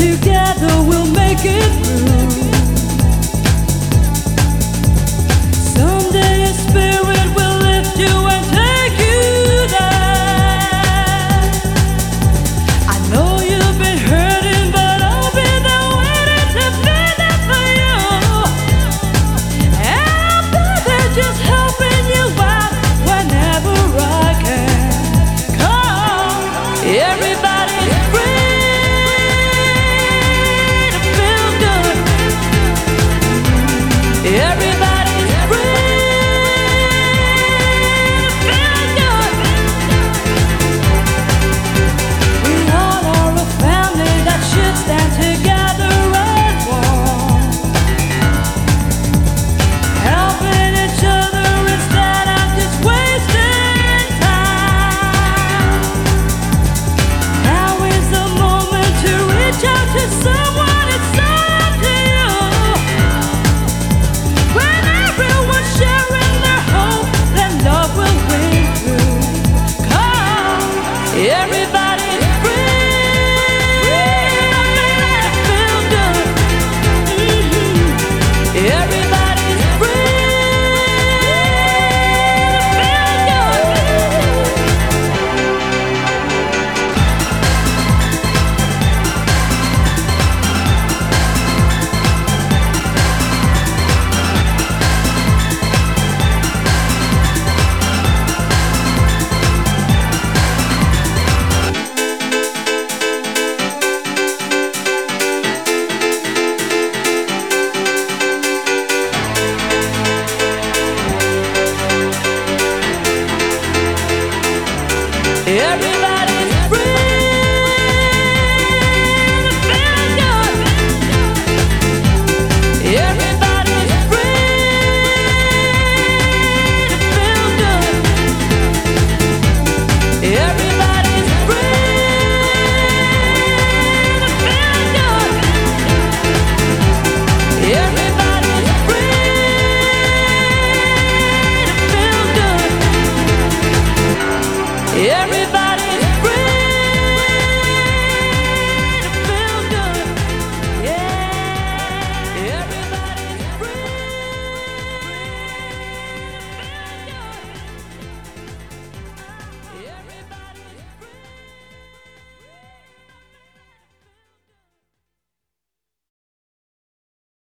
together we'll make it through.